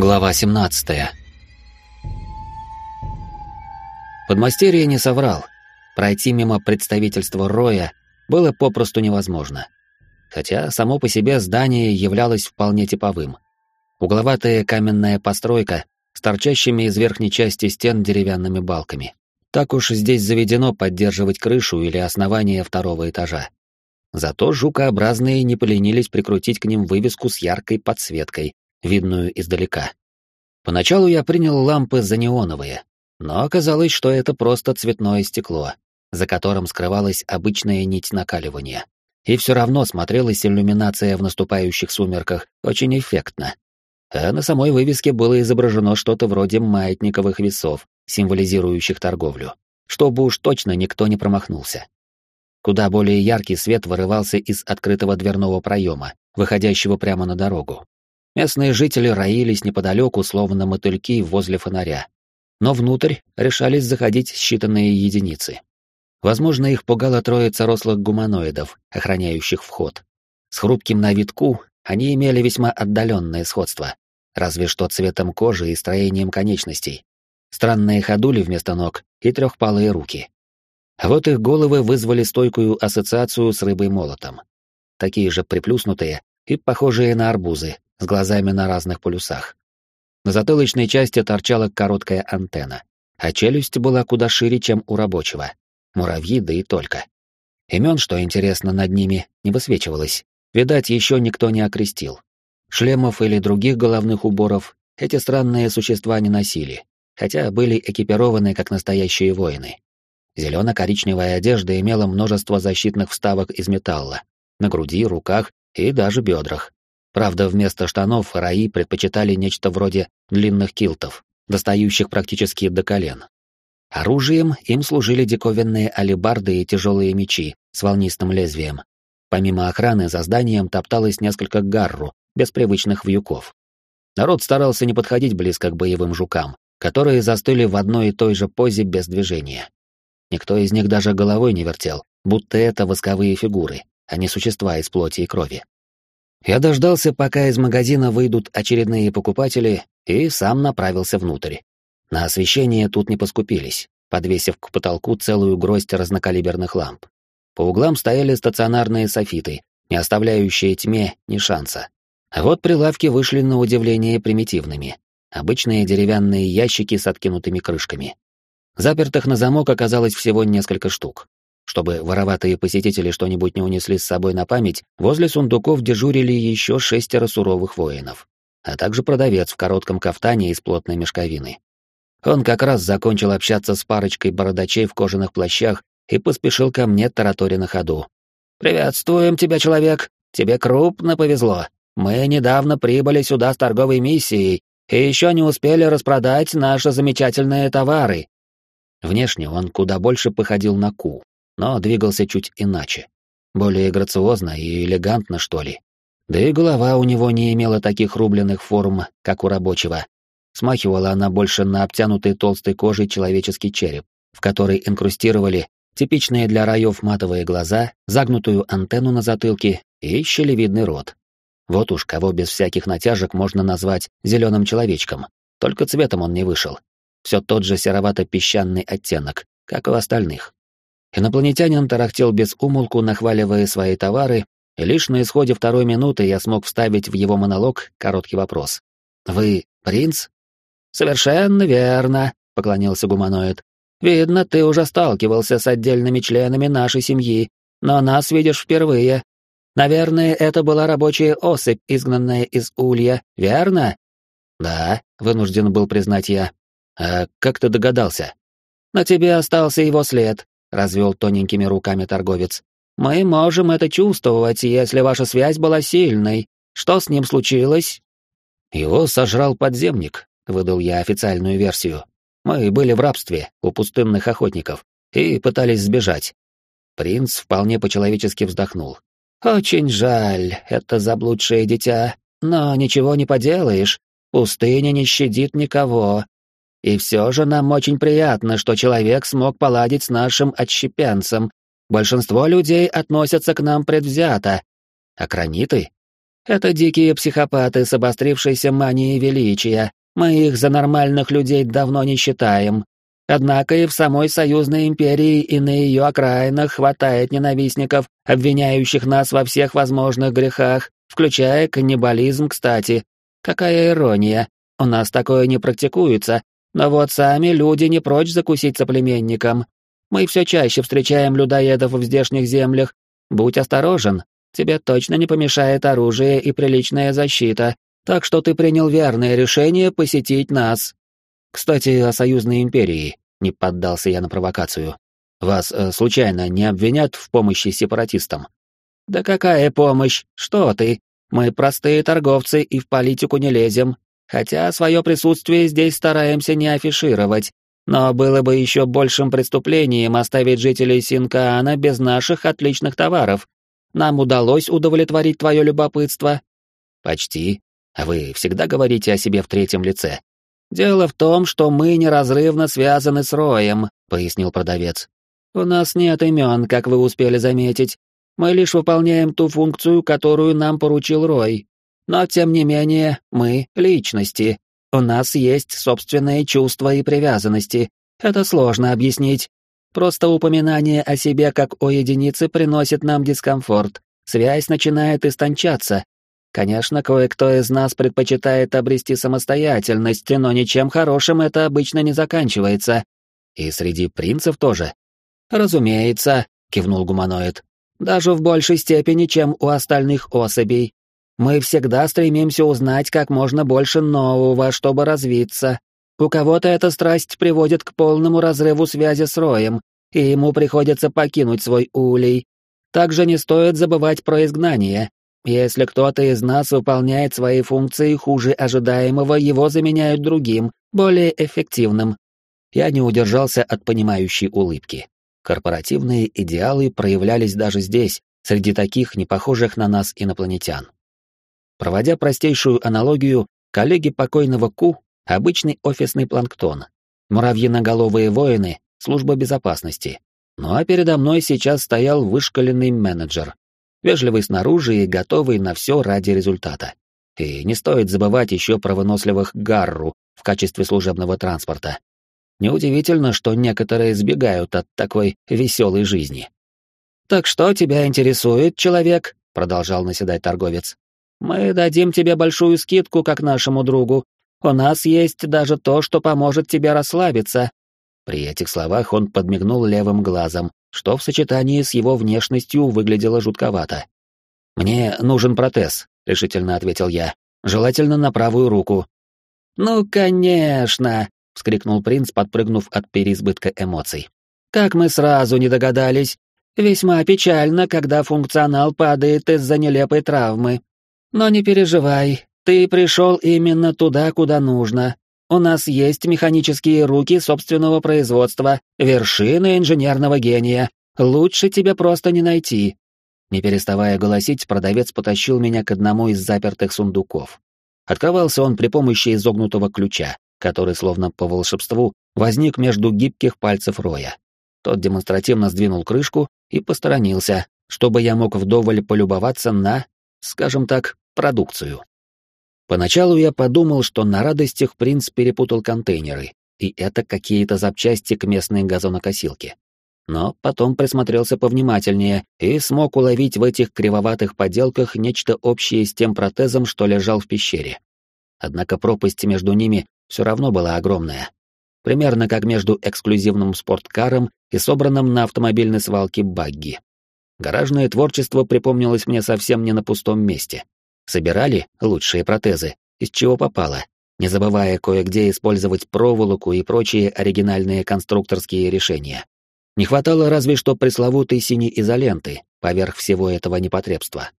Глава 17. Подмастерье не соврал. Пройти мимо представительства Роя было попросту невозможно. Хотя само по себе здание являлось вполне типовым. Угловатая каменная постройка с торчащими из верхней части стен деревянными балками. Так уж здесь заведено поддерживать крышу или основание второго этажа. Зато жукообразные не поленились прикрутить к ним вывеску с яркой подсветкой, видную издалека. Поначалу я принял лампы за неоновые, но оказалось, что это просто цветное стекло, за которым скрывалась обычная нить накаливания. И все равно смотрелась иллюминация в наступающих сумерках очень эффектно. А на самой вывеске было изображено что-то вроде маятниковых весов, символизирующих торговлю, чтобы уж точно никто не промахнулся. Куда более яркий свет вырывался из открытого дверного проема, выходящего прямо на дорогу. Местные жители роились неподалеку, словно мотыльки возле фонаря. Но внутрь решались заходить считанные единицы. Возможно, их пугала троица рослых гуманоидов, охраняющих вход. С хрупким на видку они имели весьма отдаленное сходство, разве что цветом кожи и строением конечностей. Странные ходули вместо ног и трехпалые руки. Вот их головы вызвали стойкую ассоциацию с рыбой-молотом. Такие же приплюснутые и похожие на арбузы, с глазами на разных полюсах. На затылочной части торчала короткая антенна, а челюсть была куда шире, чем у рабочего. Муравьи, да и только. Имен, что интересно, над ними не высвечивалось. Видать, еще никто не окрестил. Шлемов или других головных уборов эти странные существа не носили, хотя были экипированы как настоящие воины. Зелено-коричневая одежда имела множество защитных вставок из металла, на груди, руках и даже бедрах. Правда, вместо штанов раи предпочитали нечто вроде длинных килтов, достающих практически до колен. Оружием им служили диковинные алебарды и тяжелые мечи с волнистым лезвием. Помимо охраны за зданием топталось несколько гарру, без привычных вьюков. Народ старался не подходить близко к боевым жукам, которые застыли в одной и той же позе без движения. Никто из них даже головой не вертел, будто это восковые фигуры, а не существа из плоти и крови. Я дождался, пока из магазина выйдут очередные покупатели, и сам направился внутрь. На освещение тут не поскупились, подвесив к потолку целую гроздь разнокалиберных ламп. По углам стояли стационарные софиты, не оставляющие тьме ни шанса. А вот прилавки вышли на удивление примитивными. Обычные деревянные ящики с откинутыми крышками. Запертых на замок оказалось всего несколько штук. Чтобы вороватые посетители что-нибудь не унесли с собой на память, возле сундуков дежурили еще шестеро суровых воинов, а также продавец в коротком кафтане из плотной мешковины. Он как раз закончил общаться с парочкой бородачей в кожаных плащах и поспешил ко мне, тараторя на ходу. «Приветствуем тебя, человек! Тебе крупно повезло. Мы недавно прибыли сюда с торговой миссией и еще не успели распродать наши замечательные товары». Внешне он куда больше походил на Ку, но двигался чуть иначе. Более грациозно и элегантно, что ли. Да и голова у него не имела таких рубленных форм, как у рабочего. Смахивала она больше на обтянутый толстой кожей человеческий череп, в который инкрустировали типичные для раев матовые глаза, загнутую антенну на затылке и щелевидный рот. Вот уж кого без всяких натяжек можно назвать зеленым человечком, только цветом он не вышел. Все тот же серовато-песчаный оттенок, как у остальных. Инопланетянин тарахтел без умолку, нахваливая свои товары, и лишь на исходе второй минуты я смог вставить в его монолог короткий вопрос. «Вы принц?» «Совершенно верно», — поклонился гуманоид. «Видно, ты уже сталкивался с отдельными членами нашей семьи, но нас видишь впервые. Наверное, это была рабочая особь, изгнанная из Улья, верно?» «Да», — вынужден был признать я. «А как ты догадался?» «На тебе остался его след. — развел тоненькими руками торговец. «Мы можем это чувствовать, если ваша связь была сильной. Что с ним случилось?» «Его сожрал подземник», — выдал я официальную версию. «Мы были в рабстве у пустынных охотников и пытались сбежать». Принц вполне по-человечески вздохнул. «Очень жаль, это заблудшее дитя, но ничего не поделаешь. Пустыня не щадит никого, и все же нам очень приятно, что человек смог поладить с нашим отщепенцем. Большинство людей относятся к нам предвзято. А краниты? Это дикие психопаты с обострившейся манией величия. Мы их за нормальных людей давно не считаем. Однако и в самой союзной империи и на ее окраинах хватает ненавистников, обвиняющих нас во всех возможных грехах, включая каннибализм, кстати. Какая ирония. У нас такое не практикуется, но вот сами люди не прочь закусить соплеменникам. Мы все чаще встречаем людоедов в здешних землях. Будь осторожен, тебе точно не помешает оружие и приличная защита, так что ты принял верное решение посетить нас. Кстати, о союзной империи. Не поддался я на провокацию. Вас э, случайно не обвинят в помощи сепаратистам? Да какая помощь? Что ты? Мы простые торговцы и в политику не лезем, хотя свое присутствие здесь стараемся не афишировать. Но было бы еще большим преступлением оставить жителей Синкаана без наших отличных товаров. Нам удалось удовлетворить твое любопытство. Почти. А вы всегда говорите о себе в третьем лице. «Дело в том, что мы неразрывно связаны с Роем», — пояснил продавец. «У нас нет имен, как вы успели заметить. Мы лишь выполняем ту функцию, которую нам поручил Рой. Но, тем не менее, мы — личности. У нас есть собственные чувства и привязанности. Это сложно объяснить. Просто упоминание о себе как о единице приносит нам дискомфорт. Связь начинает истончаться, Конечно, кое-кто из нас предпочитает обрести самостоятельность, но ничем хорошим это обычно не заканчивается. И среди принцев тоже. Разумеется, кивнул гуманоид. Даже в большей степени, чем у остальных особей. Мы всегда стремимся узнать как можно больше нового, чтобы развиться. У кого-то эта страсть приводит к полному разрыву связи с Роем, и ему приходится покинуть свой улей. Также не стоит забывать про изгнание. Если кто-то из нас выполняет свои функции хуже ожидаемого, его заменяют другим, более эффективным. Я не удержался от понимающей улыбки. Корпоративные идеалы проявлялись даже здесь, среди таких непохожих на нас инопланетян. Проводя простейшую аналогию, коллеги покойного Ку — обычный офисный планктон, муравьиноголовые воины — служба безопасности. Ну а передо мной сейчас стоял вышкаленный менеджер, вежливый снаружи и готовый на все ради результата. И не стоит забывать еще про выносливых гарру в качестве служебного транспорта. Неудивительно, что некоторые сбегают от такой веселой жизни. «Так что тебя интересует, человек?» — продолжал наседать торговец. «Мы дадим тебе большую скидку, как нашему другу. У нас есть даже то, что поможет тебе расслабиться». При этих словах он подмигнул левым глазом, что в сочетании с его внешностью выглядело жутковато. «Мне нужен протез», — решительно ответил я. «Желательно на правую руку». «Ну, конечно!» — вскрикнул принц, подпрыгнув от переизбытка эмоций. «Как мы сразу не догадались! Весьма печально, когда функционал падает из-за нелепой травмы. Но не переживай, ты пришел именно туда, куда нужно. У нас есть механические руки собственного производства, вершина инженерного гения. Лучше тебе просто не найти. Не переставая голосить, продавец потащил меня к одному из запертых сундуков. Открывался он при помощи изогнутого ключа, который, словно по волшебству, возник между гибких пальцев Роя. Тот демонстративно сдвинул крышку и посторонился, чтобы я мог вдоволь полюбоваться на, скажем так, продукцию. Поначалу я подумал, что на радостях принц перепутал контейнеры, и это какие-то запчасти к местной газонокосилке. Но потом присмотрелся повнимательнее и смог уловить в этих кривоватых поделках нечто общее с тем протезом, что лежал в пещере. Однако пропасть между ними все равно была огромная. Примерно как между эксклюзивным спорткаром и собранным на автомобильной свалке багги. Гаражное творчество припомнилось мне совсем не на пустом месте. Собирали лучшие протезы, из чего попало, не забывая кое-где использовать проволоку и прочие оригинальные конструкторские решения. Не хватало разве что пресловутой синей изоленты поверх всего этого непотребства.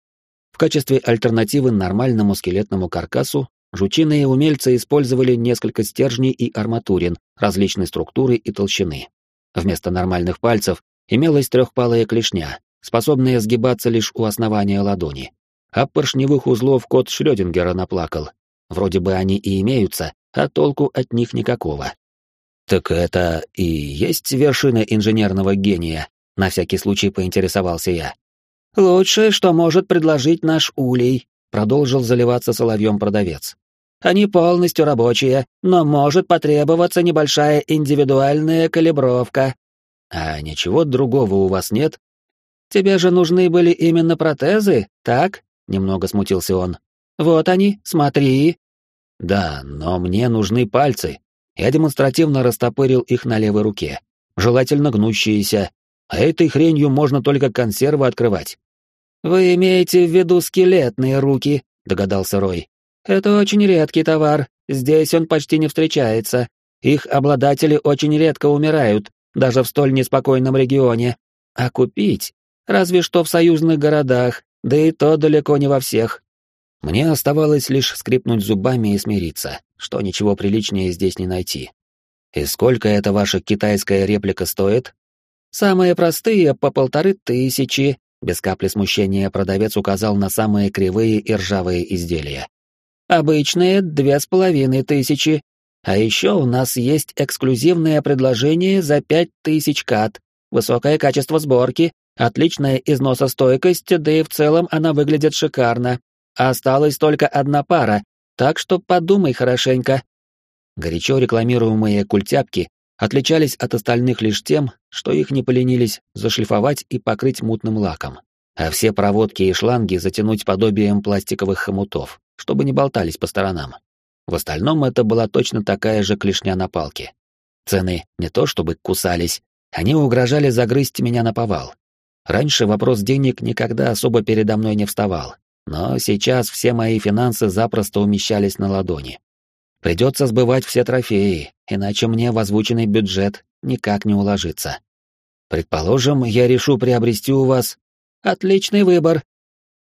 В качестве альтернативы нормальному скелетному каркасу жучиные умельцы использовали несколько стержней и арматурин различной структуры и толщины. Вместо нормальных пальцев имелась трехпалая клешня, способная сгибаться лишь у основания ладони а поршневых узлов кот Шрёдингера наплакал. Вроде бы они и имеются, а толку от них никакого. «Так это и есть вершина инженерного гения?» — на всякий случай поинтересовался я. «Лучшее, что может предложить наш улей», продолжил заливаться соловьем продавец. Они полностью рабочие, но может потребоваться небольшая индивидуальная калибровка. А ничего другого у вас нет? Тебе же нужны были именно протезы, так? Немного смутился он. Вот они, смотри. Да, но мне нужны пальцы. Я демонстративно растопырил их на левой руке, желательно гнущиеся. А этой хренью можно только консервы открывать. Вы имеете в виду скелетные руки, догадался Рой. Это очень редкий товар, здесь он почти не встречается. Их обладатели очень редко умирают, даже в столь неспокойном регионе. А купить? Разве что в союзных городах, да и то далеко не во всех. Мне оставалось лишь скрипнуть зубами и смириться, что ничего приличнее здесь не найти. И сколько эта ваша китайская реплика стоит? Самые простые по полторы тысячи, без капли смущения продавец указал на самые кривые и ржавые изделия. Обычные — две с половиной тысячи. А еще у нас есть эксклюзивное предложение за пять тысяч кат, высокое качество сборки, отличная износостойкость, да и в целом она выглядит шикарно. Осталась только одна пара, так что подумай хорошенько. Горячо рекламируемые культяпки отличались от остальных лишь тем, что их не поленились зашлифовать и покрыть мутным лаком, а все проводки и шланги затянуть подобием пластиковых хомутов чтобы не болтались по сторонам. В остальном это была точно такая же клешня на палке. Цены не то чтобы кусались, они угрожали загрызть меня на повал. Раньше вопрос денег никогда особо передо мной не вставал, но сейчас все мои финансы запросто умещались на ладони. Придется сбывать все трофеи, иначе мне в озвученный бюджет никак не уложится. Предположим, я решу приобрести у вас... Отличный выбор.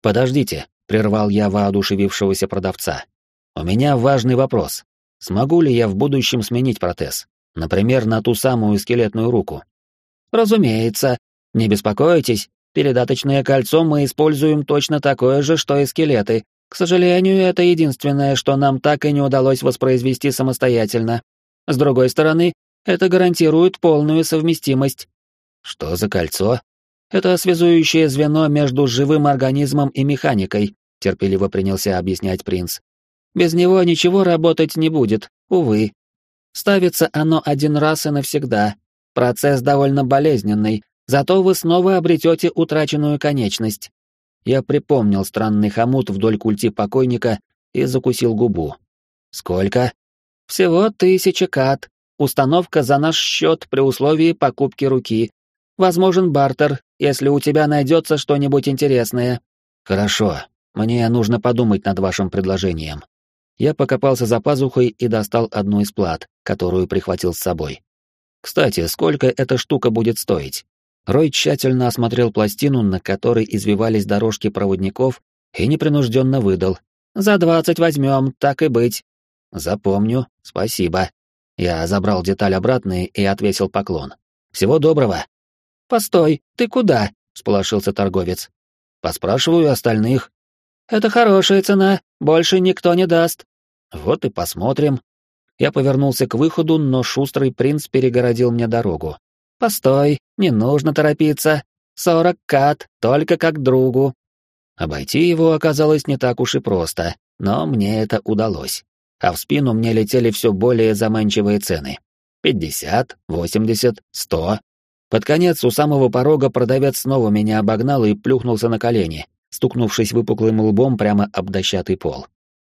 Подождите, — прервал я воодушевившегося продавца. «У меня важный вопрос. Смогу ли я в будущем сменить протез? Например, на ту самую скелетную руку?» «Разумеется. Не беспокойтесь, передаточное кольцо мы используем точно такое же, что и скелеты. К сожалению, это единственное, что нам так и не удалось воспроизвести самостоятельно. С другой стороны, это гарантирует полную совместимость». «Что за кольцо?» Это связующее звено между живым организмом и механикой, терпеливо принялся объяснять принц. Без него ничего работать не будет, увы. Ставится оно один раз и навсегда. Процесс довольно болезненный, зато вы снова обретете утраченную конечность. Я припомнил странный хомут вдоль культи покойника и закусил губу. Сколько? Всего тысяча кат. Установка за наш счет при условии покупки руки. Возможен бартер, если у тебя найдется что-нибудь интересное. Хорошо, мне нужно подумать над вашим предложением. Я покопался за пазухой и достал одну из плат, которую прихватил с собой. Кстати, сколько эта штука будет стоить? Рой тщательно осмотрел пластину, на которой извивались дорожки проводников, и непринужденно выдал. «За двадцать возьмем, так и быть». «Запомню, спасибо». Я забрал деталь обратно и отвесил поклон. «Всего доброго». «Постой, ты куда?» — сполошился торговец. «Поспрашиваю остальных». «Это хорошая цена, больше никто не даст». «Вот и посмотрим». Я повернулся к выходу, но шустрый принц перегородил мне дорогу. «Постой, не нужно торопиться. Сорок кат, только как другу». Обойти его оказалось не так уж и просто, но мне это удалось. А в спину мне летели все более заманчивые цены. Пятьдесят, восемьдесят, сто. Под конец у самого порога продавец снова меня обогнал и плюхнулся на колени, стукнувшись выпуклым лбом прямо об дощатый пол.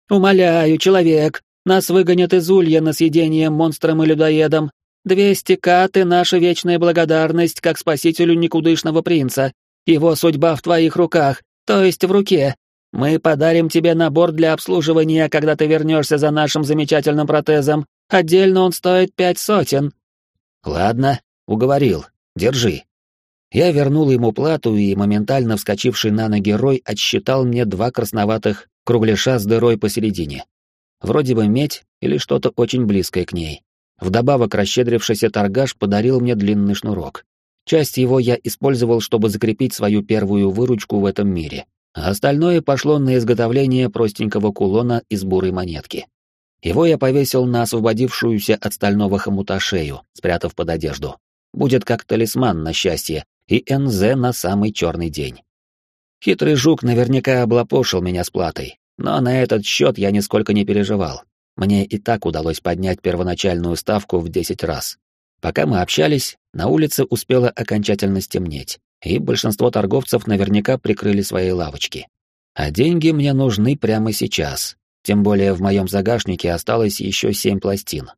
«Умоляю, человек, нас выгонят из улья на съедение монстром и людоедом. Двести кат и наша вечная благодарность как спасителю никудышного принца. Его судьба в твоих руках, то есть в руке. Мы подарим тебе набор для обслуживания, когда ты вернешься за нашим замечательным протезом. Отдельно он стоит пять сотен». «Ладно, уговорил. Держи». Я вернул ему плату, и моментально вскочивший на ноги Рой отсчитал мне два красноватых кругляша с дырой посередине. Вроде бы медь или что-то очень близкое к ней. Вдобавок расщедрившийся торгаш подарил мне длинный шнурок. Часть его я использовал, чтобы закрепить свою первую выручку в этом мире, а остальное пошло на изготовление простенького кулона из бурой монетки. Его я повесил на освободившуюся от стального хомута шею, спрятав под одежду будет как талисман на счастье и НЗ на самый черный день. Хитрый жук наверняка облапошил меня с платой, но на этот счет я нисколько не переживал. Мне и так удалось поднять первоначальную ставку в 10 раз. Пока мы общались, на улице успело окончательно стемнеть, и большинство торговцев наверняка прикрыли свои лавочки. А деньги мне нужны прямо сейчас, тем более в моем загашнике осталось еще семь пластин.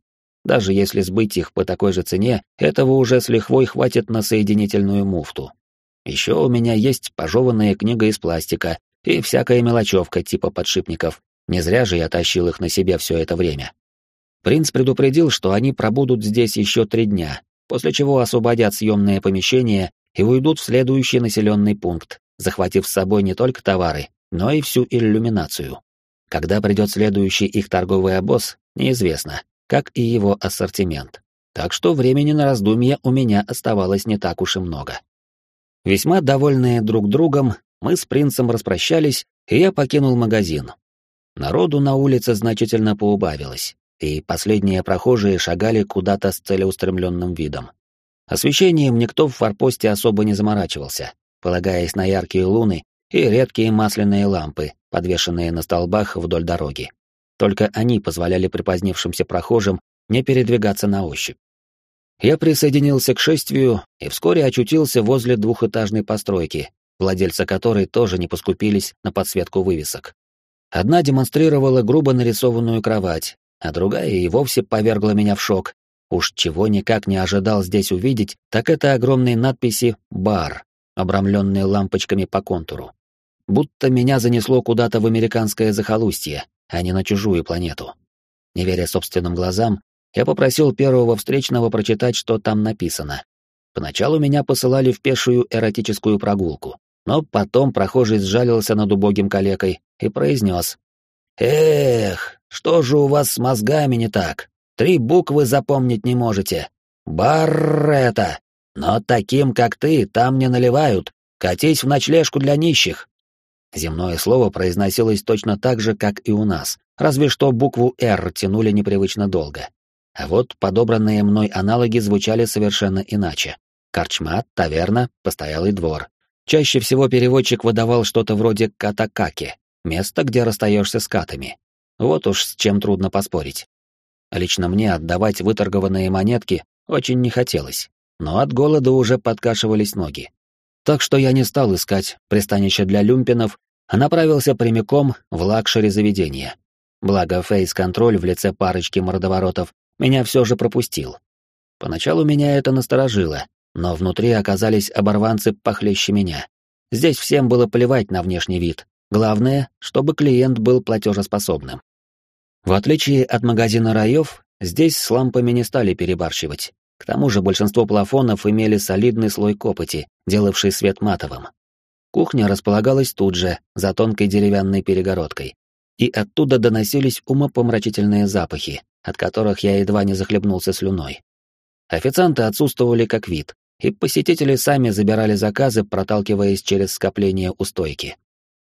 Даже если сбыть их по такой же цене, этого уже с лихвой хватит на соединительную муфту. Еще у меня есть пожеванная книга из пластика и всякая мелочевка типа подшипников. Не зря же я тащил их на себе все это время. Принц предупредил, что они пробудут здесь еще три дня, после чего освободят съемное помещение и уйдут в следующий населенный пункт, захватив с собой не только товары, но и всю иллюминацию. Когда придет следующий их торговый обоз, неизвестно, как и его ассортимент. Так что времени на раздумья у меня оставалось не так уж и много. Весьма довольные друг другом, мы с принцем распрощались, и я покинул магазин. Народу на улице значительно поубавилось, и последние прохожие шагали куда-то с целеустремленным видом. Освещением никто в форпосте особо не заморачивался, полагаясь на яркие луны и редкие масляные лампы, подвешенные на столбах вдоль дороги. Только они позволяли припозднившимся прохожим не передвигаться на ощупь. Я присоединился к шествию и вскоре очутился возле двухэтажной постройки, владельцы которой тоже не поскупились на подсветку вывесок. Одна демонстрировала грубо нарисованную кровать, а другая и вовсе повергла меня в шок. Уж чего никак не ожидал здесь увидеть, так это огромные надписи «Бар», обрамленные лампочками по контуру будто меня занесло куда-то в американское захолустье, а не на чужую планету. Не веря собственным глазам, я попросил первого встречного прочитать, что там написано. Поначалу меня посылали в пешую эротическую прогулку, но потом прохожий сжалился над убогим калекой и произнес. «Эх, что же у вас с мозгами не так? Три буквы запомнить не можете. Баррета! Но таким, как ты, там не наливают. Катись в ночлежку для нищих. Земное слово произносилось точно так же, как и у нас, разве что букву «Р» тянули непривычно долго. А вот подобранные мной аналоги звучали совершенно иначе. Корчма, таверна, постоялый двор. Чаще всего переводчик выдавал что-то вроде «катакаки», место, где расстаешься с катами. Вот уж с чем трудно поспорить. Лично мне отдавать выторгованные монетки очень не хотелось, но от голода уже подкашивались ноги. Так что я не стал искать пристанище для люмпинов, а направился прямиком в luxury заведения. Благо, фейс-контроль в лице парочки мордоворотов меня все же пропустил. Поначалу меня это насторожило, но внутри оказались оборванцы похлеще меня. Здесь всем было плевать на внешний вид. Главное, чтобы клиент был платежеспособным. В отличие от магазина раев, здесь с лампами не стали перебарщивать. К тому же большинство плафонов имели солидный слой копоти, делавший свет матовым. Кухня располагалась тут же, за тонкой деревянной перегородкой. И оттуда доносились умопомрачительные запахи, от которых я едва не захлебнулся слюной. Официанты отсутствовали как вид, и посетители сами забирали заказы, проталкиваясь через скопление у стойки.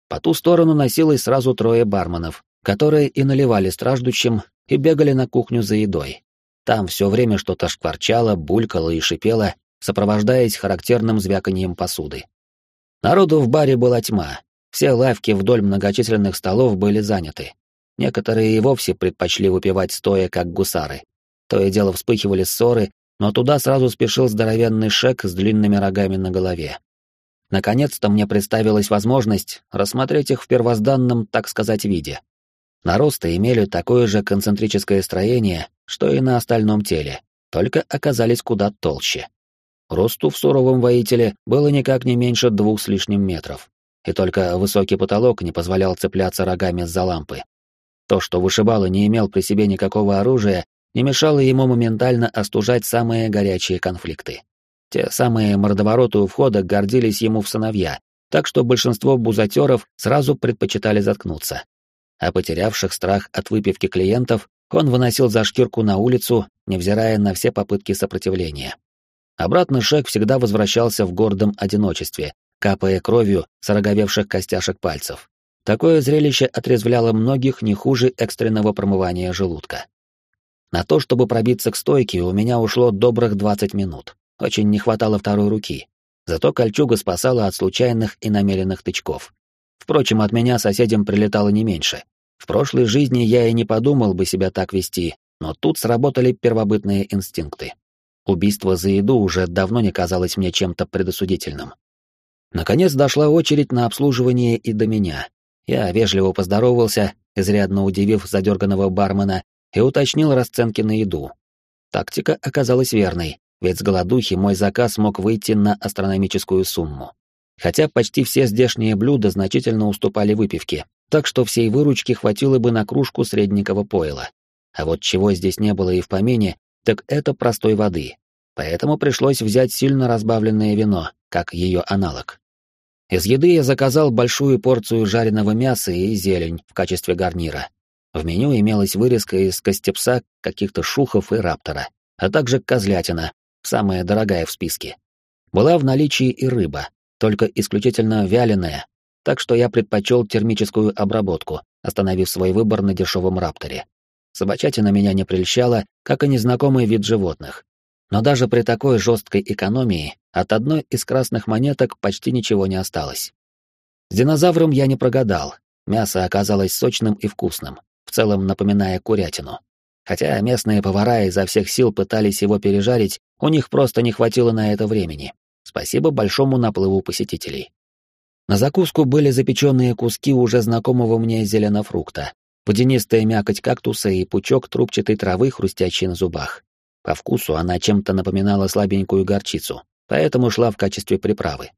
По ту сторону носилось сразу трое барменов, которые и наливали страждущим, и бегали на кухню за едой. Там все время что-то шкварчало, булькало и шипело, сопровождаясь характерным звяканием посуды. Народу в баре была тьма. Все лавки вдоль многочисленных столов были заняты. Некоторые и вовсе предпочли выпивать стоя, как гусары. То и дело вспыхивали ссоры, но туда сразу спешил здоровенный шек с длинными рогами на голове. Наконец-то мне представилась возможность рассмотреть их в первозданном, так сказать, виде. Наросты имели такое же концентрическое строение, что и на остальном теле, только оказались куда толще. Росту в суровом воителе было никак не меньше двух с лишним метров, и только высокий потолок не позволял цепляться рогами за лампы. То, что вышибало не имел при себе никакого оружия, не мешало ему моментально остужать самые горячие конфликты. Те самые мордовороты у входа гордились ему в сыновья, так что большинство бузатеров сразу предпочитали заткнуться, а потерявших страх от выпивки клиентов он выносил за шкирку на улицу, невзирая на все попытки сопротивления. Обратный шаг всегда возвращался в гордом одиночестве, капая кровью с роговевших костяшек пальцев. Такое зрелище отрезвляло многих не хуже экстренного промывания желудка. На то, чтобы пробиться к стойке, у меня ушло добрых 20 минут. Очень не хватало второй руки. Зато кольчуга спасала от случайных и намеренных тычков. Впрочем, от меня соседям прилетало не меньше. В прошлой жизни я и не подумал бы себя так вести, но тут сработали первобытные инстинкты. Убийство за еду уже давно не казалось мне чем-то предосудительным. Наконец дошла очередь на обслуживание и до меня. Я вежливо поздоровался, изрядно удивив задерганного бармена, и уточнил расценки на еду. Тактика оказалась верной, ведь с голодухи мой заказ мог выйти на астрономическую сумму. Хотя почти все здешние блюда значительно уступали выпивке, так что всей выручки хватило бы на кружку среднего пойла. А вот чего здесь не было и в помине, так это простой воды. Поэтому пришлось взять сильно разбавленное вино, как ее аналог. Из еды я заказал большую порцию жареного мяса и зелень в качестве гарнира. В меню имелась вырезка из костепса, каких-то шухов и раптора, а также козлятина, самая дорогая в списке. Была в наличии и рыба, только исключительно вяленая, так что я предпочел термическую обработку, остановив свой выбор на дешевом рапторе. Собачатина меня не прельщала, как и незнакомый вид животных. Но даже при такой жесткой экономии от одной из красных монеток почти ничего не осталось. С динозавром я не прогадал. Мясо оказалось сочным и вкусным, в целом напоминая курятину. Хотя местные повара изо всех сил пытались его пережарить, у них просто не хватило на это времени. Спасибо большому наплыву посетителей. На закуску были запеченные куски уже знакомого мне зеленофрукта, водянистая мякоть кактуса и пучок трубчатой травы, хрустящий на зубах. По вкусу она чем-то напоминала слабенькую горчицу, поэтому шла в качестве приправы.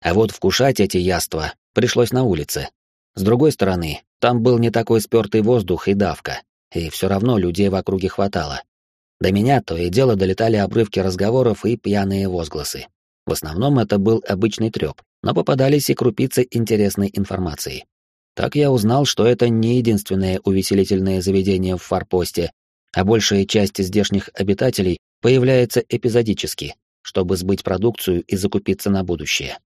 А вот вкушать эти яства пришлось на улице. С другой стороны, там был не такой спёртый воздух и давка, и все равно людей в округе хватало. До меня то и дело долетали обрывки разговоров и пьяные возгласы. В основном это был обычный трёп, но попадались и крупицы интересной информации. Так я узнал, что это не единственное увеселительное заведение в форпосте, а большая часть здешних обитателей появляется эпизодически, чтобы сбыть продукцию и закупиться на будущее.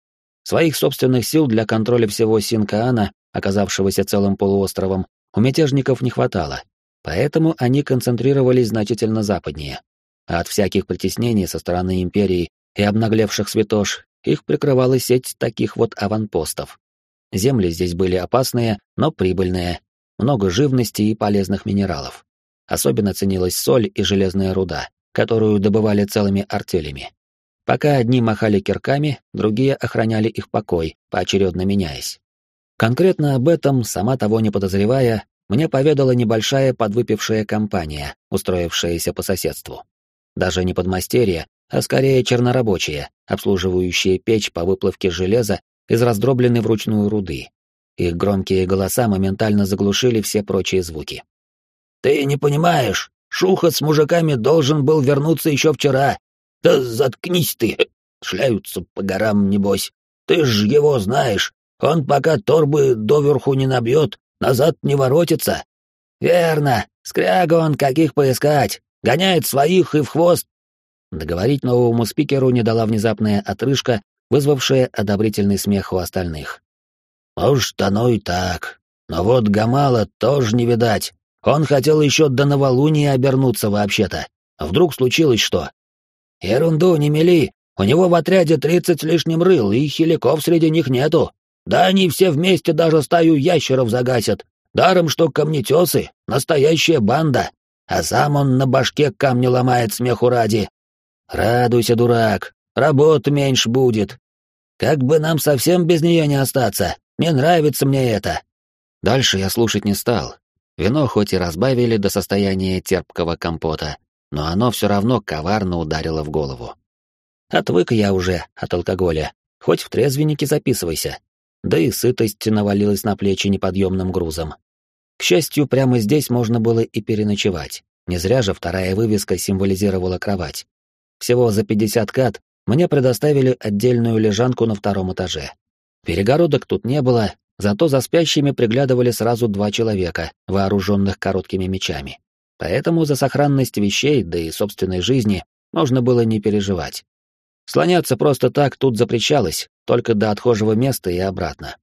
Своих собственных сил для контроля всего Синкаана, оказавшегося целым полуостровом, у мятежников не хватало, поэтому они концентрировались значительно западнее. А от всяких притеснений со стороны империи и обнаглевших святош их прикрывала сеть таких вот аванпостов. Земли здесь были опасные, но прибыльные, много живности и полезных минералов. Особенно ценилась соль и железная руда, которую добывали целыми артелями. Пока одни махали кирками, другие охраняли их покой, поочередно меняясь. Конкретно об этом, сама того не подозревая, мне поведала небольшая подвыпившая компания, устроившаяся по соседству. Даже не подмастерье, а скорее чернорабочие, обслуживающие печь по выплавке железа из раздробленной вручную руды. Их громкие голоса моментально заглушили все прочие звуки. «Ты не понимаешь, Шухот с мужиками должен был вернуться еще вчера. Да заткнись ты, шляются по горам, небось. Ты ж его знаешь, он пока торбы доверху не набьет, назад не воротится. Верно, скряга он каких поискать, гоняет своих и в хвост. Договорить новому спикеру не дала внезапная отрыжка, вызвавшая одобрительный смех у остальных. Может, оно и так. Но вот Гамала тоже не видать. Он хотел еще до новолуния обернуться вообще-то. Вдруг случилось что? Ерунду не мели. У него в отряде тридцать лишним рыл, и хиликов среди них нету. Да они все вместе даже стаю ящеров загасят. Даром, что камнетесы — настоящая банда. А сам он на башке камни ломает смеху ради. Радуйся, дурак, работы меньше будет. Как бы нам совсем без нее не остаться. Не нравится мне это. Дальше я слушать не стал, Вино хоть и разбавили до состояния терпкого компота, но оно все равно коварно ударило в голову. Отвык я уже от алкоголя, хоть в трезвеннике записывайся. Да и сытость навалилась на плечи неподъемным грузом. К счастью, прямо здесь можно было и переночевать. Не зря же вторая вывеска символизировала кровать. Всего за 50 кат мне предоставили отдельную лежанку на втором этаже. Перегородок тут не было, Зато за спящими приглядывали сразу два человека, вооруженных короткими мечами. Поэтому за сохранность вещей, да и собственной жизни, можно было не переживать. Слоняться просто так тут запрещалось, только до отхожего места и обратно.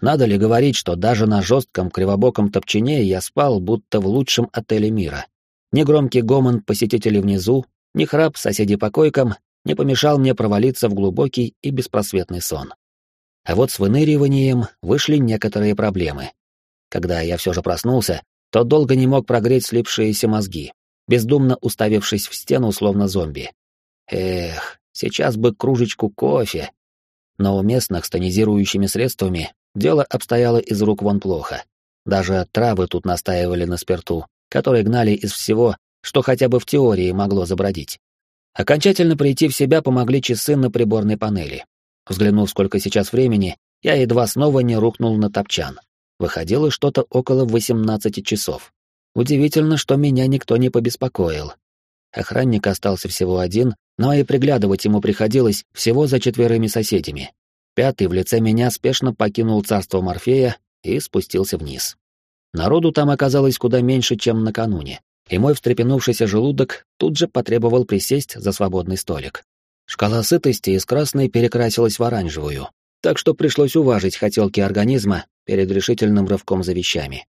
Надо ли говорить, что даже на жестком кривобоком топчине я спал, будто в лучшем отеле мира. Ни громкий гомон посетителей внизу, ни храп соседей по койкам не помешал мне провалиться в глубокий и беспросветный сон. А вот с выныриванием вышли некоторые проблемы. Когда я все же проснулся, то долго не мог прогреть слипшиеся мозги, бездумно уставившись в стену, словно зомби. Эх, сейчас бы кружечку кофе. Но у местных с тонизирующими средствами дело обстояло из рук вон плохо. Даже травы тут настаивали на спирту, которые гнали из всего, что хотя бы в теории могло забродить. Окончательно прийти в себя помогли часы на приборной панели. Взглянув, сколько сейчас времени, я едва снова не рухнул на топчан. Выходило что-то около 18 часов. Удивительно, что меня никто не побеспокоил. Охранник остался всего один, но и приглядывать ему приходилось всего за четверыми соседями. Пятый в лице меня спешно покинул царство Морфея и спустился вниз. Народу там оказалось куда меньше, чем накануне, и мой встрепенувшийся желудок тут же потребовал присесть за свободный столик. Шкала сытости из красной перекрасилась в оранжевую, так что пришлось уважить хотелки организма перед решительным рывком за вещами.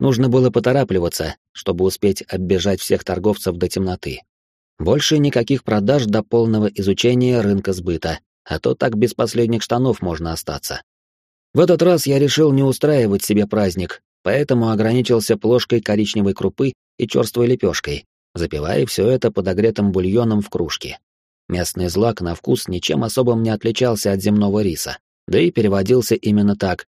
Нужно было поторапливаться, чтобы успеть оббежать всех торговцев до темноты. Больше никаких продаж до полного изучения рынка сбыта, а то так без последних штанов можно остаться. В этот раз я решил не устраивать себе праздник, поэтому ограничился плошкой коричневой крупы и черствой лепешкой, запивая все это подогретым бульоном в кружке. Местный злак на вкус ничем особым не отличался от земного риса, да и переводился именно так.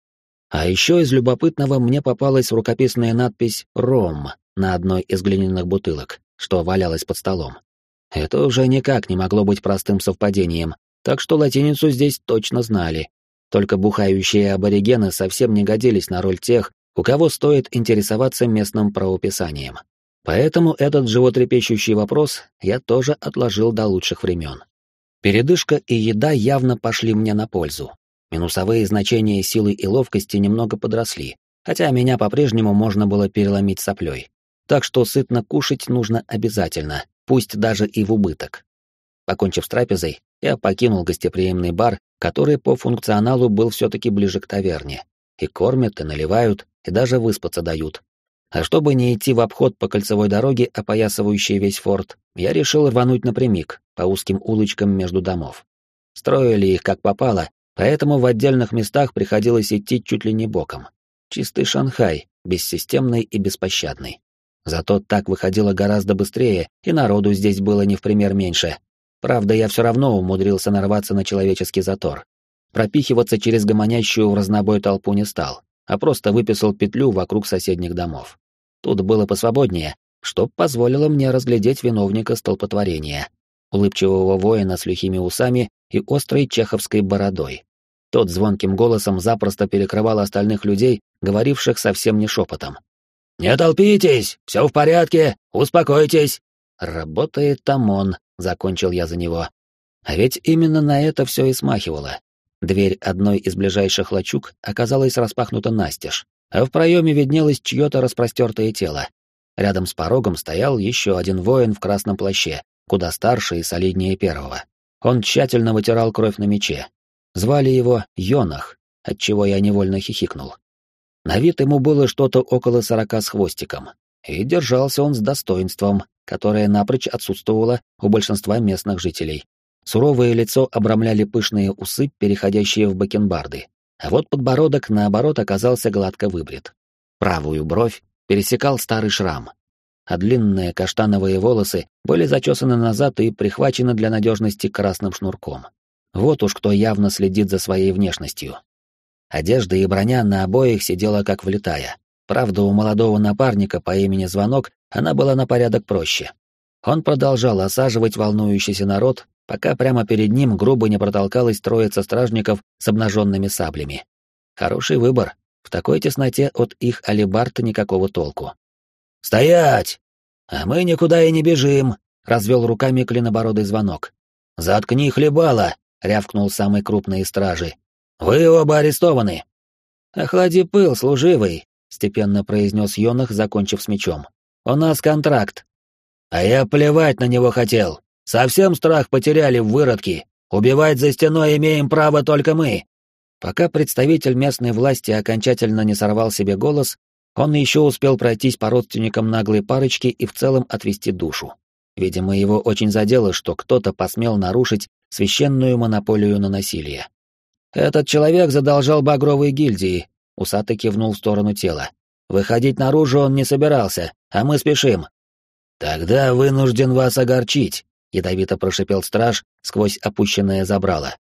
А еще из любопытного мне попалась рукописная надпись «Ром» на одной из глиняных бутылок, что валялась под столом. Это уже никак не могло быть простым совпадением, так что латиницу здесь точно знали. Только бухающие аборигены совсем не годились на роль тех, у кого стоит интересоваться местным правописанием. Поэтому этот животрепещущий вопрос я тоже отложил до лучших времен. Передышка и еда явно пошли мне на пользу. Минусовые значения силы и ловкости немного подросли, хотя меня по-прежнему можно было переломить соплей. Так что сытно кушать нужно обязательно, пусть даже и в убыток. Покончив с трапезой, я покинул гостеприимный бар, который по функционалу был все-таки ближе к таверне. И кормят, и наливают, и даже выспаться дают, а чтобы не идти в обход по кольцевой дороге, опоясывающей весь форт, я решил рвануть напрямик, по узким улочкам между домов. Строили их как попало, поэтому в отдельных местах приходилось идти чуть ли не боком. Чистый Шанхай, бессистемный и беспощадный. Зато так выходило гораздо быстрее, и народу здесь было не в пример меньше. Правда, я все равно умудрился нарваться на человеческий затор. Пропихиваться через гомонящую в разнобой толпу не стал, а просто выписал петлю вокруг соседних домов. Тут было посвободнее, что позволило мне разглядеть виновника столпотворения, улыбчивого воина с лихими усами и острой чеховской бородой. Тот звонким голосом запросто перекрывал остальных людей, говоривших совсем не шепотом. «Не толпитесь! Все в порядке! Успокойтесь!» «Работает там он», — закончил я за него. А ведь именно на это все и смахивало. Дверь одной из ближайших лачуг оказалась распахнута настежь, а в проеме виднелось чье-то распростертое тело. Рядом с порогом стоял еще один воин в красном плаще, куда старше и солиднее первого. Он тщательно вытирал кровь на мече. Звали его Йонах, отчего я невольно хихикнул. На вид ему было что-то около сорока с хвостиком, и держался он с достоинством, которое напрочь отсутствовало у большинства местных жителей. Суровое лицо обрамляли пышные усы, переходящие в бакенбарды, а вот подбородок, наоборот, оказался гладко выбрит. Правую бровь пересекал старый шрам, а длинные каштановые волосы были зачесаны назад и прихвачены для надежности красным шнурком. Вот уж кто явно следит за своей внешностью. Одежда и броня на обоих сидела как влетая. Правда, у молодого напарника по имени Звонок она была на порядок проще. Он продолжал осаживать волнующийся народ, пока прямо перед ним грубо не протолкалась троица стражников с обнаженными саблями. Хороший выбор. В такой тесноте от их алибарта никакого толку. «Стоять! А мы никуда и не бежим!» — развел руками клинобородый звонок. «Заткни хлебала!» — рявкнул самый крупный из стражи. «Вы оба арестованы!» «Охлади пыл, служивый!» — степенно произнес Йонах, закончив с мечом. «У нас контракт!» «А я плевать на него хотел!» Совсем страх потеряли в выродки. Убивать за стеной имеем право только мы. Пока представитель местной власти окончательно не сорвал себе голос, он еще успел пройтись по родственникам наглой парочки и в целом отвести душу. Видимо, его очень задело, что кто-то посмел нарушить священную монополию на насилие. «Этот человек задолжал багровой гильдии», — усатый кивнул в сторону тела. «Выходить наружу он не собирался, а мы спешим». «Тогда вынужден вас огорчить», — ядовито прошипел страж сквозь опущенное забрало.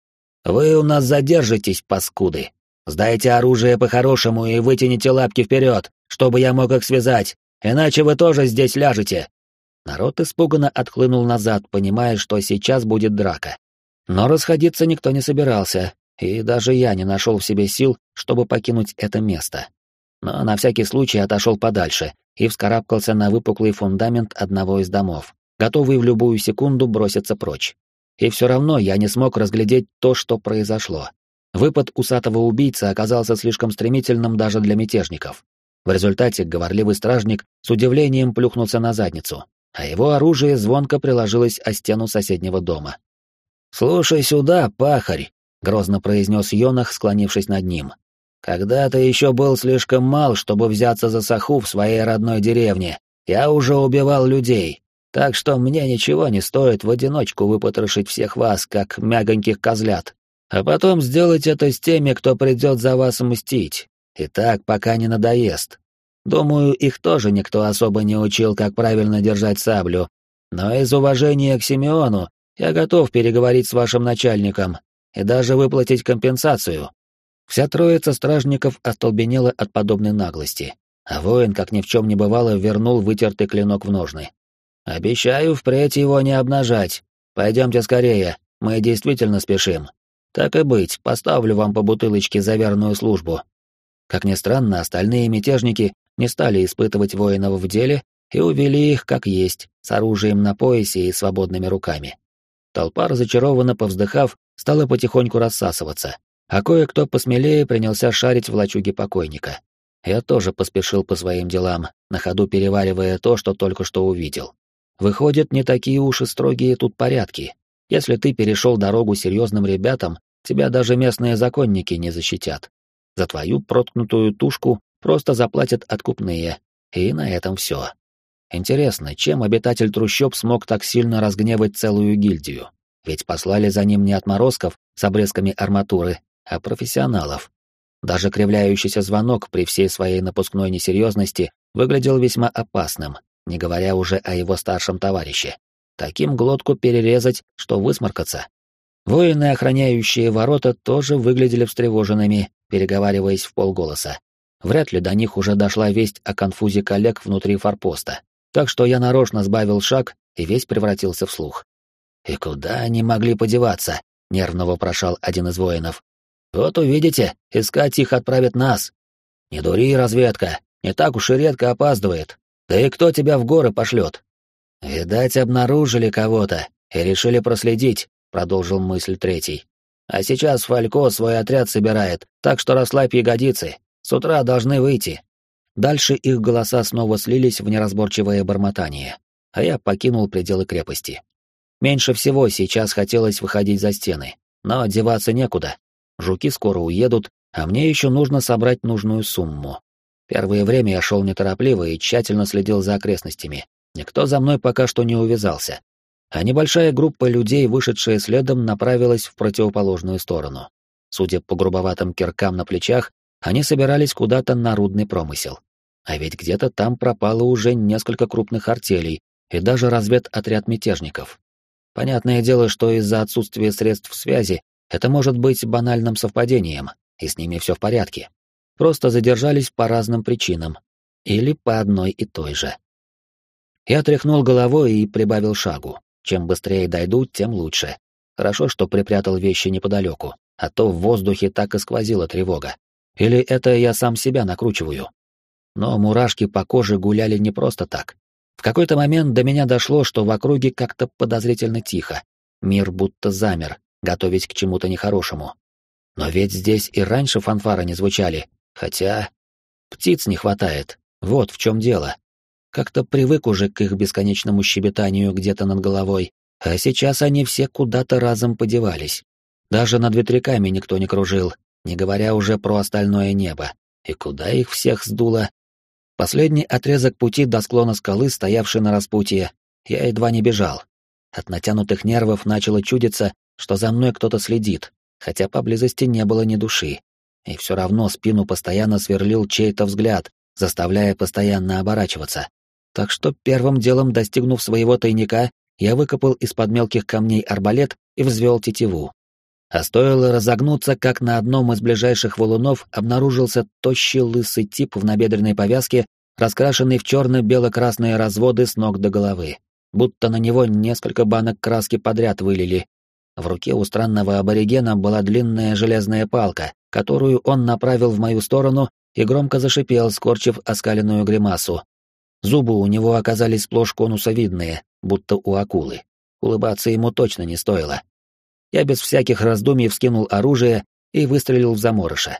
«Вы у нас задержитесь, паскуды. Сдайте оружие по-хорошему и вытяните лапки вперед, чтобы я мог их связать, иначе вы тоже здесь ляжете». Народ испуганно отхлынул назад, понимая, что сейчас будет драка. Но расходиться никто не собирался, и даже я не нашел в себе сил, чтобы покинуть это место. Но на всякий случай отошел подальше и вскарабкался на выпуклый фундамент одного из домов, готовый в любую секунду броситься прочь. И все равно я не смог разглядеть то, что произошло. Выпад усатого убийцы оказался слишком стремительным даже для мятежников. В результате говорливый стражник с удивлением плюхнулся на задницу, а его оружие звонко приложилось о стену соседнего дома. «Слушай сюда, пахарь!» — грозно произнес Йонах, склонившись над ним. «Когда ты еще был слишком мал, чтобы взяться за саху в своей родной деревне, я уже убивал людей, так что мне ничего не стоит в одиночку выпотрошить всех вас, как мягоньких козлят, а потом сделать это с теми, кто придет за вас мстить, и так, пока не надоест. Думаю, их тоже никто особо не учил, как правильно держать саблю. Но из уважения к Симеону я готов переговорить с вашим начальником и даже выплатить компенсацию. Вся троица стражников остолбенела от подобной наглости, а воин, как ни в чем не бывало, вернул вытертый клинок в ножны. «Обещаю впредь его не обнажать. Пойдемте скорее, мы действительно спешим. Так и быть, поставлю вам по бутылочке за верную службу». Как ни странно, остальные мятежники не стали испытывать воинов в деле и увели их как есть, с оружием на поясе и свободными руками. Толпа, разочарованно повздыхав, стала потихоньку рассасываться, а кое-кто посмелее принялся шарить в лачуге покойника. Я тоже поспешил по своим делам, на ходу переваривая то, что только что увидел. Выходят, не такие уж и строгие тут порядки. Если ты перешел дорогу серьезным ребятам, тебя даже местные законники не защитят. За твою проткнутую тушку просто заплатят откупные, и на этом все. Интересно, чем обитатель трущоб смог так сильно разгневать целую гильдию? Ведь послали за ним не отморозков с обрезками арматуры, а профессионалов. Даже кривляющийся звонок при всей своей напускной несерьезности выглядел весьма опасным, не говоря уже о его старшем товарище. Таким глотку перерезать, что высморкаться. Воины, охраняющие ворота, тоже выглядели встревоженными, переговариваясь в полголоса. Вряд ли до них уже дошла весть о конфузе коллег внутри форпоста, так что я нарочно сбавил шаг и весь превратился в слух. «И куда они могли подеваться?» — нервно вопрошал один из воинов. «Вот увидите, искать их отправят нас. Не дури, разведка, не так уж и редко опаздывает. Да и кто тебя в горы пошлет?» «Видать, обнаружили кого-то и решили проследить», — продолжил мысль третий. «А сейчас Фалько свой отряд собирает, так что расслабь ягодицы, с утра должны выйти. Дальше их голоса снова слились в неразборчивое бормотание, а я покинул пределы крепости. Меньше всего сейчас хотелось выходить за стены, но одеваться некуда. Жуки скоро уедут, а мне еще нужно собрать нужную сумму. Первое время я шел неторопливо и тщательно следил за окрестностями. Никто за мной пока что не увязался. А небольшая группа людей, вышедшая следом, направилась в противоположную сторону. Судя по грубоватым киркам на плечах, они собирались куда-то на рудный промысел. А ведь где-то там пропало уже несколько крупных артелей и даже разведотряд мятежников. Понятное дело, что из-за отсутствия средств связи это может быть банальным совпадением, и с ними все в порядке. Просто задержались по разным причинам. Или по одной и той же. Я тряхнул головой и прибавил шагу. Чем быстрее дойду, тем лучше. Хорошо, что припрятал вещи неподалеку, а то в воздухе так и сквозила тревога. Или это я сам себя накручиваю? Но мурашки по коже гуляли не просто так. В какой-то момент до меня дошло, что в округе как-то подозрительно тихо. Мир будто замер, готовясь к чему-то нехорошему. Но ведь здесь и раньше фанфары не звучали, хотя... Птиц не хватает, вот в чем дело. Как-то привык уже к их бесконечному щебетанию где-то над головой, а сейчас они все куда-то разом подевались. Даже над ветряками никто не кружил, не говоря уже про остальное небо. И куда их всех сдуло? Последний отрезок пути до склона скалы, стоявший на распутье, я едва не бежал. От натянутых нервов начало чудиться, что за мной кто-то следит, хотя поблизости не было ни души. И все равно спину постоянно сверлил чей-то взгляд, заставляя постоянно оборачиваться. Так что первым делом, достигнув своего тайника, я выкопал из-под мелких камней арбалет и взвел тетиву. А стоило разогнуться, как на одном из ближайших валунов обнаружился тощий лысый тип в набедренной повязке, раскрашенный в черно-бело-красные разводы с ног до головы. Будто на него несколько банок краски подряд вылили. В руке у странного аборигена была длинная железная палка, которую он направил в мою сторону и громко зашипел, скорчив оскаленную гримасу. Зубы у него оказались сплошь конусовидные, будто у акулы. Улыбаться ему точно не стоило. Я без всяких раздумий вскинул оружие и выстрелил в заморыша.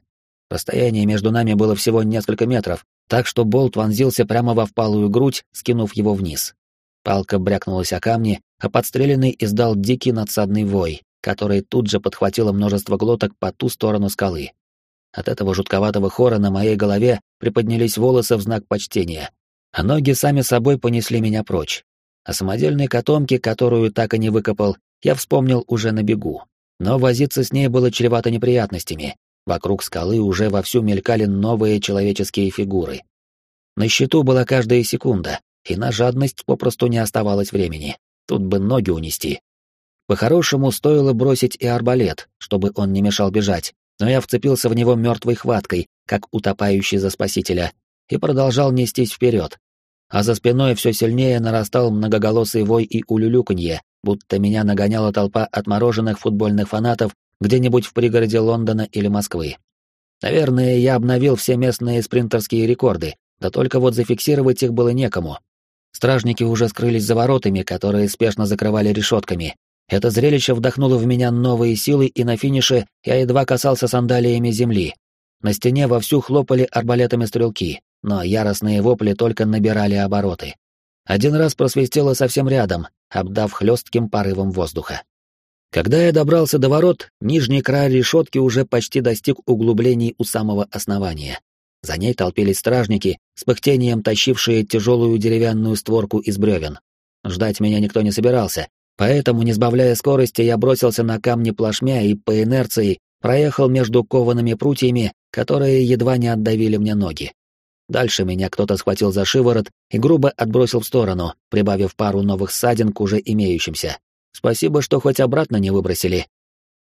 Расстояние между нами было всего несколько метров, так что болт вонзился прямо во впалую грудь, скинув его вниз. Палка брякнулась о камни, а подстреленный издал дикий надсадный вой, который тут же подхватило множество глоток по ту сторону скалы. От этого жутковатого хора на моей голове приподнялись волосы в знак почтения, а ноги сами собой понесли меня прочь. О самодельной котомке, которую так и не выкопал, я вспомнил уже на бегу. Но возиться с ней было чревато неприятностями. Вокруг скалы уже вовсю мелькали новые человеческие фигуры. На счету была каждая секунда, и на жадность попросту не оставалось времени. Тут бы ноги унести. По-хорошему, стоило бросить и арбалет, чтобы он не мешал бежать, но я вцепился в него мертвой хваткой, как утопающий за спасителя, и продолжал нестись вперед. А за спиной все сильнее нарастал многоголосый вой и улюлюканье, будто меня нагоняла толпа отмороженных футбольных фанатов где-нибудь в пригороде Лондона или Москвы. Наверное, я обновил все местные спринтерские рекорды, да только вот зафиксировать их было некому. Стражники уже скрылись за воротами, которые спешно закрывали решетками. Это зрелище вдохнуло в меня новые силы, и на финише я едва касался сандалиями земли. На стене вовсю хлопали арбалетами стрелки, но яростные вопли только набирали обороты. Один раз просвистело совсем рядом, обдав хлестким порывом воздуха. Когда я добрался до ворот, нижний край решетки уже почти достиг углублений у самого основания. За ней толпились стражники, с пыхтением тащившие тяжелую деревянную створку из бревен. Ждать меня никто не собирался, поэтому, не сбавляя скорости, я бросился на камни плашмя и по инерции проехал между коваными прутьями, которые едва не отдавили мне ноги. Дальше меня кто-то схватил за шиворот и грубо отбросил в сторону, прибавив пару новых ссадин к уже имеющимся. Спасибо, что хоть обратно не выбросили.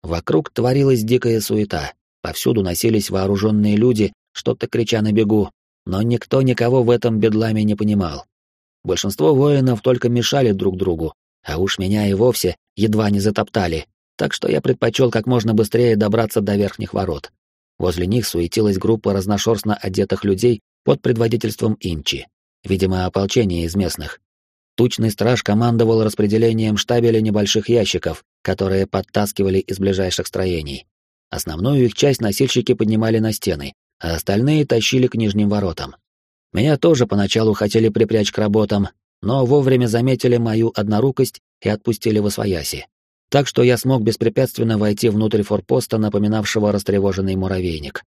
Вокруг творилась дикая суета. Повсюду носились вооруженные люди, что-то крича на бегу, но никто никого в этом бедламе не понимал. Большинство воинов только мешали друг другу, а уж меня и вовсе едва не затоптали, так что я предпочел как можно быстрее добраться до верхних ворот. Возле них суетилась группа разношерстно одетых людей под предводительством Инчи, видимо, ополчение из местных. Тучный страж командовал распределением штабеля небольших ящиков, которые подтаскивали из ближайших строений. Основную их часть носильщики поднимали на стены, а остальные тащили к нижним воротам. Меня тоже поначалу хотели припрячь к работам, но вовремя заметили мою однорукость и отпустили в освояси. Так что я смог беспрепятственно войти внутрь форпоста, напоминавшего растревоженный муравейник.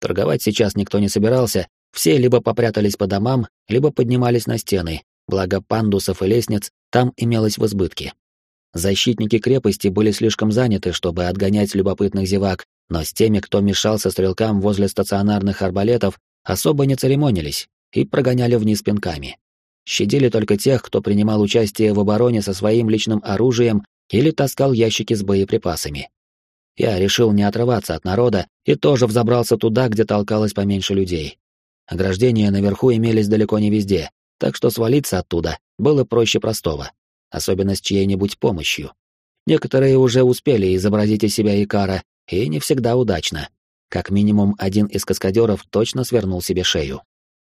Торговать сейчас никто не собирался, все либо попрятались по домам, либо поднимались на стены, благо пандусов и лестниц там имелось в избытке. Защитники крепости были слишком заняты, чтобы отгонять любопытных зевак, но с теми, кто мешался стрелкам возле стационарных арбалетов, особо не церемонились и прогоняли вниз пинками. Щадили только тех, кто принимал участие в обороне со своим личным оружием или таскал ящики с боеприпасами. Я решил не отрываться от народа и тоже взобрался туда, где толкалось поменьше людей. Ограждения наверху имелись далеко не везде, так что свалиться оттуда было проще простого, особенно с чьей-нибудь помощью. Некоторые уже успели изобразить из себя Икара, и не всегда удачно. Как минимум один из каскадеров точно свернул себе шею.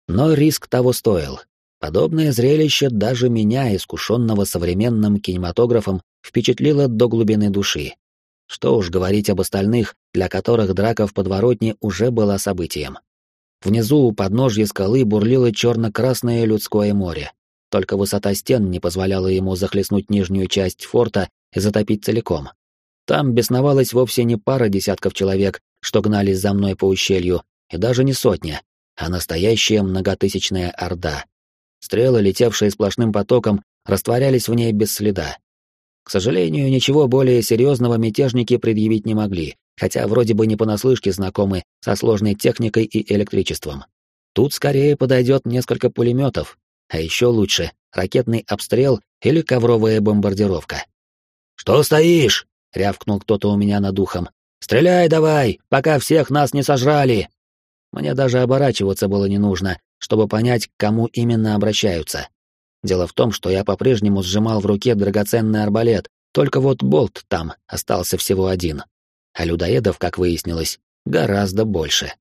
Но риск того стоил. Подобное зрелище даже меня, искушенного современным кинематографом, впечатлило до глубины души. Что уж говорить об остальных, для которых драка в подворотне уже была событием. Внизу у подножья скалы бурлило черно-красное людское море. Только высота стен не позволяла ему захлестнуть нижнюю часть форта и затопить целиком. Там бесновалось вовсе не пара десятков человек, что гнались за мной по ущелью, и даже не сотня, а настоящая многотысячная орда. Стрелы, летевшие сплошным потоком, растворялись в ней без следа. К сожалению, ничего более серьезного мятежники предъявить не могли, хотя вроде бы не понаслышке знакомы со сложной техникой и электричеством. Тут скорее подойдет несколько пулеметов, а еще лучше ракетный обстрел или ковровая бомбардировка. «Что стоишь?» — рявкнул кто-то у меня над ухом. «Стреляй давай, пока всех нас не сожрали!» Мне даже оборачиваться было не нужно, чтобы понять, к кому именно обращаются. Дело в том, что я по-прежнему сжимал в руке драгоценный арбалет, только вот болт там остался всего один. А людоедов, как выяснилось, гораздо больше.